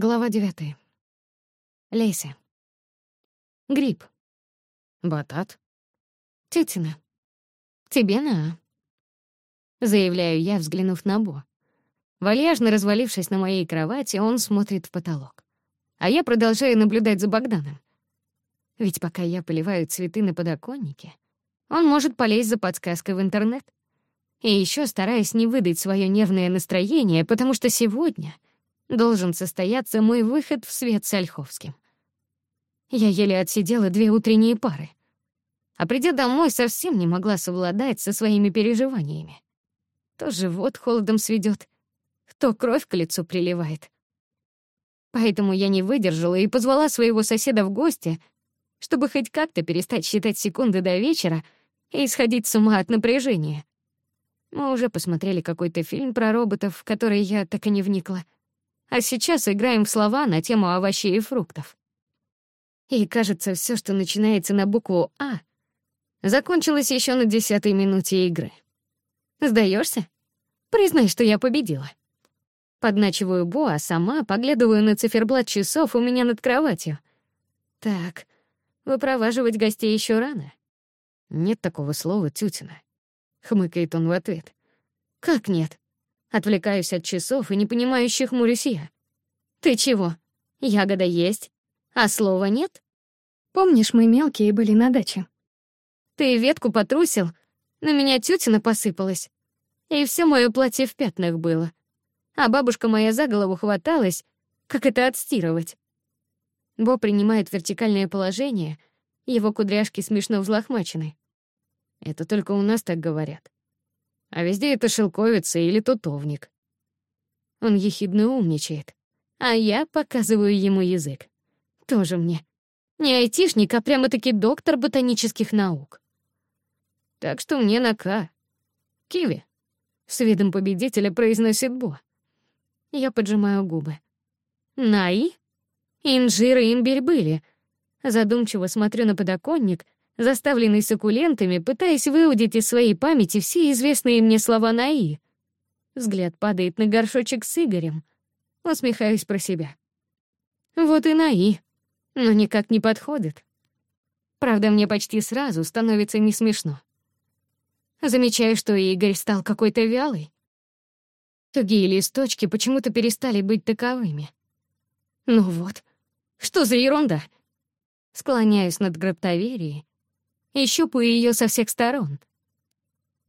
Глава девятая. Леся. Гриб. Батат. Тетина. Тебе на. «а». Заявляю я, взглянув на Бо. Вальяжно развалившись на моей кровати, он смотрит в потолок. А я продолжаю наблюдать за Богданом. Ведь пока я поливаю цветы на подоконнике, он может полезть за подсказкой в интернет. И еще стараюсь не выдать свое нервное настроение, потому что сегодня — должен состояться мой выход в свет с Ольховским. Я еле отсидела две утренние пары. А придя домой, совсем не могла совладать со своими переживаниями. То живот холодом сведет, то кровь к лицу приливает. Поэтому я не выдержала и позвала своего соседа в гости, чтобы хоть как-то перестать считать секунды до вечера и исходить с ума от напряжения. Мы уже посмотрели какой-то фильм про роботов, в который я так и не вникла. А сейчас играем в слова на тему овощей и фруктов. И кажется, все, что начинается на букву «А», закончилось еще на десятой минуте игры. Сдаешься? Признай, что я победила. Подначиваю Бо, а сама поглядываю на циферблат часов у меня над кроватью. Так, выпроваживать гостей еще рано. Нет такого слова, тютина. Хмыкает он в ответ. Как нет? Отвлекаюсь от часов и не понимающих хмурюсь я. «Ты чего? Ягода есть, а слова нет?» «Помнишь, мы мелкие были на даче?» «Ты ветку потрусил, на меня тютина посыпалась, и все мое платье в пятнах было. А бабушка моя за голову хваталась, как это отстирывать?» Бо принимает вертикальное положение, его кудряшки смешно взлохмачены. Это только у нас так говорят. А везде это шелковица или тутовник. Он ехидно умничает. А я показываю ему язык. Тоже мне. Не айтишник, а прямо-таки доктор ботанических наук. Так что мне на «К». «Киви», — с видом победителя произносит Бо. Я поджимаю губы. «Наи? Инжир и имбирь были». Задумчиво смотрю на подоконник — заставленный суккулентами, пытаясь выудить из своей памяти все известные мне слова наи. Взгляд падает на горшочек с Игорем. Усмехаюсь про себя. Вот и наи, но никак не подходит. Правда, мне почти сразу становится не смешно. Замечаю, что Игорь стал какой-то вялый. Тугие листочки почему-то перестали быть таковыми. Ну вот, что за ерунда? Склоняюсь над гробтоверией, и щупаю ее со всех сторон.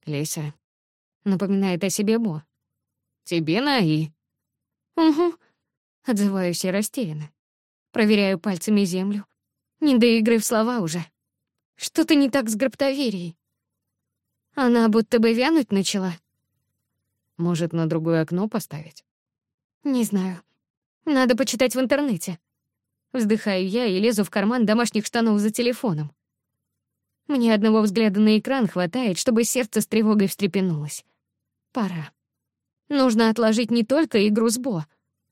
Леся напоминает о себе Бо. «Тебе на «и». «Угу», — отзываюсь я растерянно. Проверяю пальцами землю. Не до игры в слова уже. Что-то не так с гробтоверией. Она будто бы вянуть начала. Может, на другое окно поставить? Не знаю. Надо почитать в интернете. Вздыхаю я и лезу в карман домашних штанов за телефоном. Мне одного взгляда на экран хватает, чтобы сердце с тревогой встрепенулось. Пора. Нужно отложить не только игру с Бо,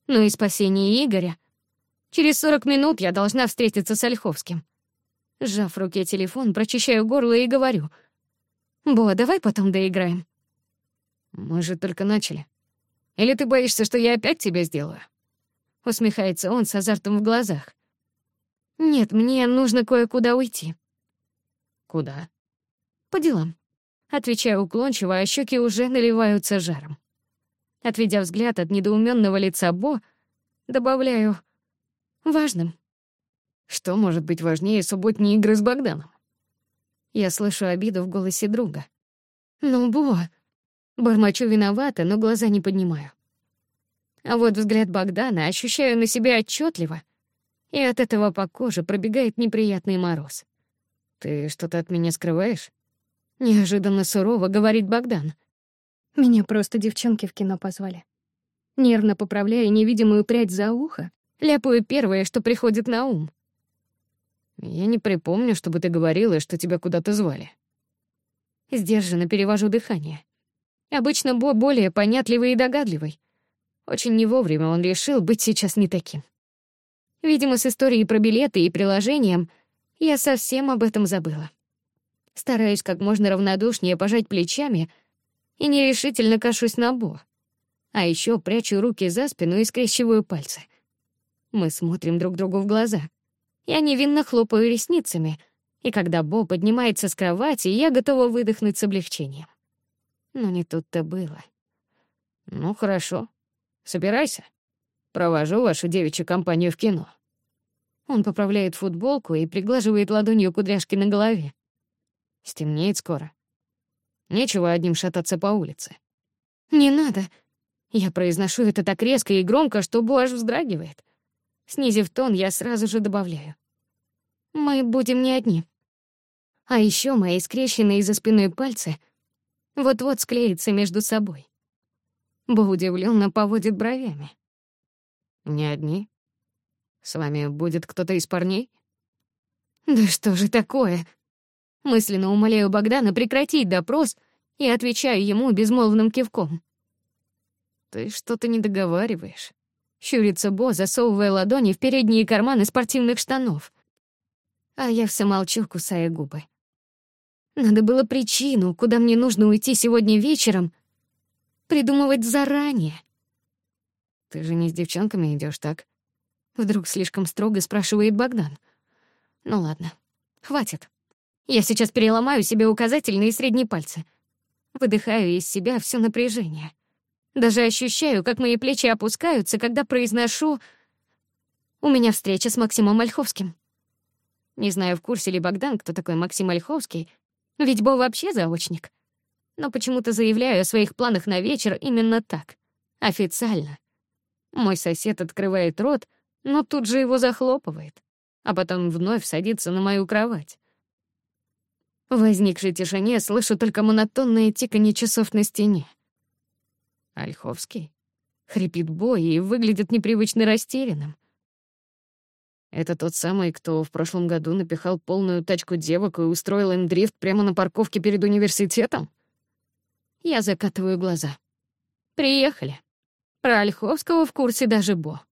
но и спасение Игоря. Через 40 минут я должна встретиться с Ольховским. Сжав в руке телефон, прочищаю горло и говорю. «Бо, давай потом доиграем». «Мы же только начали. Или ты боишься, что я опять тебя сделаю?» Усмехается он с азартом в глазах. «Нет, мне нужно кое-куда уйти», «Куда?» «По делам», — отвечаю уклончиво, а щеки уже наливаются жаром. Отведя взгляд от недоуменного лица Бо, добавляю «важным». Что может быть важнее субботней игры с Богданом? Я слышу обиду в голосе друга. «Ну, Бо...» Бормочу виновата, но глаза не поднимаю. А вот взгляд Богдана ощущаю на себя отчетливо, и от этого по коже пробегает неприятный мороз. «Ты что-то от меня скрываешь?» Неожиданно сурово говорит Богдан. Меня просто девчонки в кино позвали. Нервно поправляя невидимую прядь за ухо, ляпаю первое, что приходит на ум. «Я не припомню, чтобы ты говорила, что тебя куда-то звали». Сдержанно перевожу дыхание. Обычно Бо более понятливый и догадливый. Очень не вовремя он решил быть сейчас не таким. Видимо, с историей про билеты и приложением Я совсем об этом забыла. Стараюсь как можно равнодушнее пожать плечами и нерешительно кашусь на Бо. А еще прячу руки за спину и скрещиваю пальцы. Мы смотрим друг другу в глаза. Я невинно хлопаю ресницами, и когда Бо поднимается с кровати, я готова выдохнуть с облегчением. Но не тут-то было. «Ну, хорошо. Собирайся. Провожу вашу девичью компанию в кино». Он поправляет футболку и приглаживает ладонью кудряшки на голове. Стемнеет скоро. Нечего одним шататься по улице. «Не надо!» Я произношу это так резко и громко, что Буаш вздрагивает. Снизив тон, я сразу же добавляю. «Мы будем не одни». А еще мои скрещенные за спиной пальцы вот-вот склеятся между собой. Бо удивлённо поводит бровями. «Не одни?» С вами будет кто-то из парней?» «Да что же такое?» Мысленно умоляю Богдана прекратить допрос и отвечаю ему безмолвным кивком. «Ты что-то не договариваешь», — щурится Бо, засовывая ладони в передние карманы спортивных штанов. А я все молчу, кусая губы. Надо было причину, куда мне нужно уйти сегодня вечером, придумывать заранее. «Ты же не с девчонками идешь, так?» Вдруг слишком строго спрашивает Богдан. Ну ладно, хватит. Я сейчас переломаю себе указательные и средние пальцы. Выдыхаю из себя все напряжение. Даже ощущаю, как мои плечи опускаются, когда произношу «У меня встреча с Максимом Ольховским». Не знаю, в курсе ли Богдан, кто такой Максим Ольховский, ведь Бо вообще заочник. Но почему-то заявляю о своих планах на вечер именно так, официально. Мой сосед открывает рот, но тут же его захлопывает, а потом вновь садится на мою кровать. В возникшей тишине слышу только монотонное тиканье часов на стене. «Ольховский?» — хрипит бой и выглядит непривычно растерянным. Это тот самый, кто в прошлом году напихал полную тачку девок и устроил им дрифт прямо на парковке перед университетом? Я закатываю глаза. «Приехали. Про Ольховского в курсе даже Бо».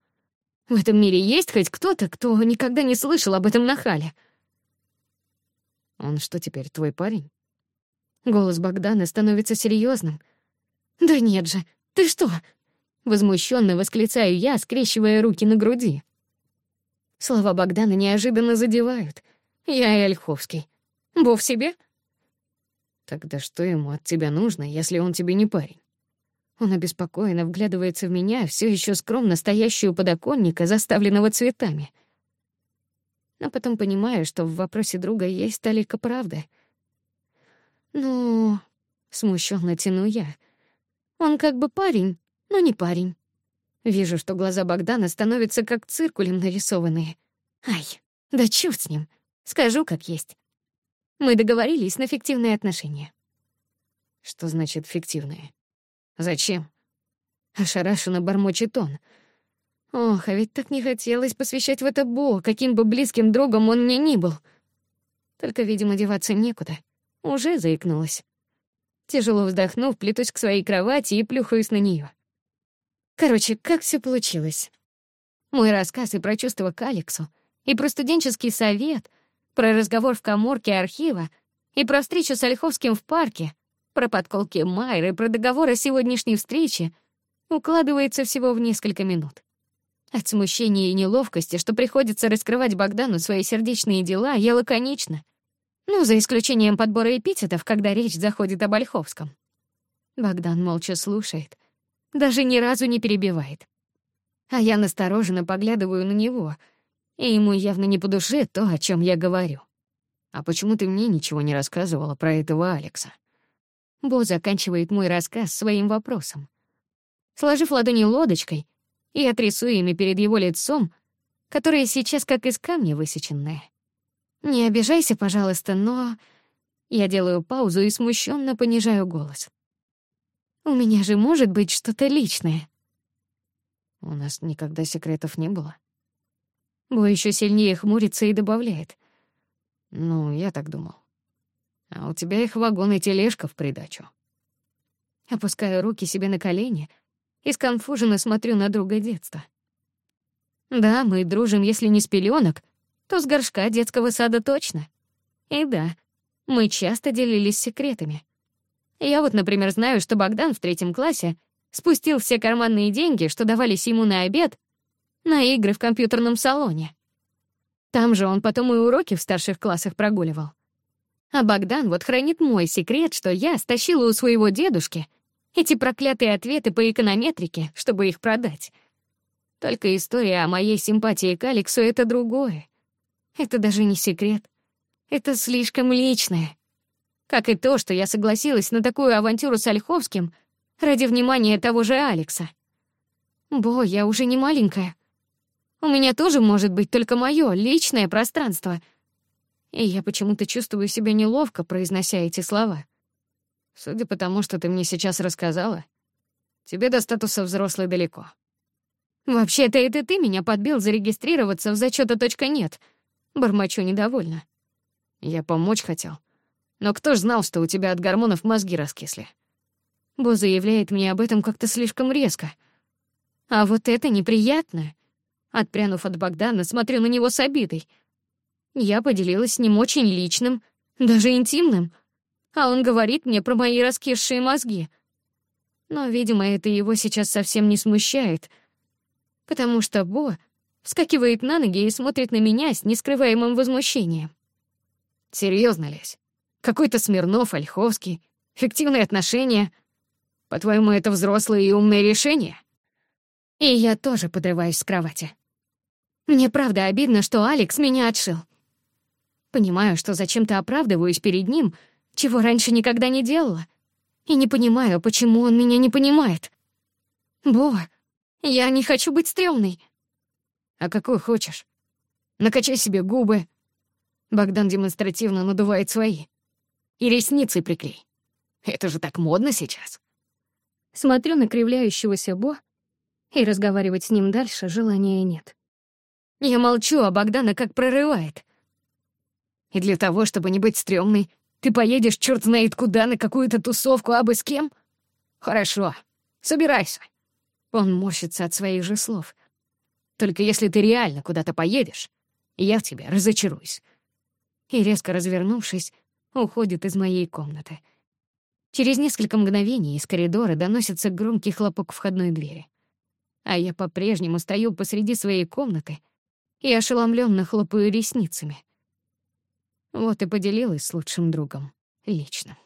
В этом мире есть хоть кто-то, кто никогда не слышал об этом нахале?» «Он что теперь, твой парень?» Голос Богдана становится серьезным. «Да нет же, ты что?» Возмущенно восклицаю я, скрещивая руки на груди. Слова Богдана неожиданно задевают. «Я и Ольховский. Бо в себе?» «Тогда что ему от тебя нужно, если он тебе не парень?» Он обеспокоенно вглядывается в меня, все еще скромно стоящую подоконника, заставленного цветами. Но потом понимаю, что в вопросе друга есть талика правды. «Ну...» — смущенно тяну я. «Он как бы парень, но не парень». Вижу, что глаза Богдана становятся как циркулем нарисованные. Ай, да чёрт с ним. Скажу, как есть. Мы договорились на фиктивные отношения. Что значит фиктивные? Зачем? Ошарашенно бормочет он. Ох, а ведь так не хотелось посвящать в это Бо, каким бы близким другом он мне ни был. Только, видимо, деваться некуда. Уже заикнулась. Тяжело вздохнув, плетусь к своей кровати и плюхаюсь на нее. Короче, как все получилось? Мой рассказ и про чувства к Алексу, и про студенческий совет, про разговор в коморке архива, и про встречу с Ольховским в парке — про подколки Майры, про договор о сегодняшней встрече укладывается всего в несколько минут. От смущения и неловкости, что приходится раскрывать Богдану свои сердечные дела, я лаконично. Ну, за исключением подбора эпитетов, когда речь заходит о Ольховском. Богдан молча слушает, даже ни разу не перебивает. А я настороженно поглядываю на него, и ему явно не по душе то, о чем я говорю. «А почему ты мне ничего не рассказывала про этого Алекса?» Боза заканчивает мой рассказ своим вопросом. Сложив ладони лодочкой и отрисую ими перед его лицом, которое сейчас как из камня высеченное. «Не обижайся, пожалуйста, но...» Я делаю паузу и смущенно понижаю голос. «У меня же может быть что-то личное». «У нас никогда секретов не было». Бо еще сильнее хмурится и добавляет. «Ну, я так думал» а у тебя их вагон и тележка в придачу. Опускаю руки себе на колени и сконфуженно смотрю на друга детства. Да, мы дружим, если не с пелёнок, то с горшка детского сада точно. И да, мы часто делились секретами. Я вот, например, знаю, что Богдан в третьем классе спустил все карманные деньги, что давались ему на обед, на игры в компьютерном салоне. Там же он потом и уроки в старших классах прогуливал. А Богдан вот хранит мой секрет, что я стащила у своего дедушки эти проклятые ответы по эконометрике, чтобы их продать. Только история о моей симпатии к Алексу — это другое. Это даже не секрет. Это слишком личное. Как и то, что я согласилась на такую авантюру с Ольховским ради внимания того же Алекса. Бо, я уже не маленькая. У меня тоже может быть только мое личное пространство — И я почему-то чувствую себя неловко, произнося эти слова. Судя по тому, что ты мне сейчас рассказала, тебе до статуса взрослой далеко. Вообще-то это ты меня подбил зарегистрироваться в зачёта .нет. Бормочу недовольно. Я помочь хотел. Но кто ж знал, что у тебя от гормонов мозги раскисли? Бо заявляет мне об этом как-то слишком резко. А вот это неприятно. Отпрянув от Богдана, смотрю на него с обидой. Я поделилась с ним очень личным, даже интимным, а он говорит мне про мои раскисшие мозги. Но, видимо, это его сейчас совсем не смущает, потому что Бо вскакивает на ноги и смотрит на меня с нескрываемым возмущением. Серьезно, Лесь? Какой-то Смирнов, Ольховский, фиктивные отношения. По-твоему, это взрослое и умное решение? И я тоже подрываюсь с кровати. Мне правда обидно, что Алекс меня отшил. Понимаю, что зачем-то оправдываюсь перед ним, чего раньше никогда не делала. И не понимаю, почему он меня не понимает. Бова, я не хочу быть стрёмной. А какой хочешь? Накачай себе губы. Богдан демонстративно надувает свои. И ресницы приклей. Это же так модно сейчас. Смотрю на кривляющегося Бо, и разговаривать с ним дальше желания нет. Я молчу, а Богдана как прорывает. И для того, чтобы не быть стрёмной, ты поедешь чёрт знает куда на какую-то тусовку, а бы с кем? Хорошо, собирайся. Он морщится от своих же слов. Только если ты реально куда-то поедешь, я в тебе разочаруюсь. И резко развернувшись, уходит из моей комнаты. Через несколько мгновений из коридора доносится громкий хлопок входной двери. А я по-прежнему стою посреди своей комнаты и ошеломлённо хлопаю ресницами. Вот и поделилась с лучшим другом. Лично.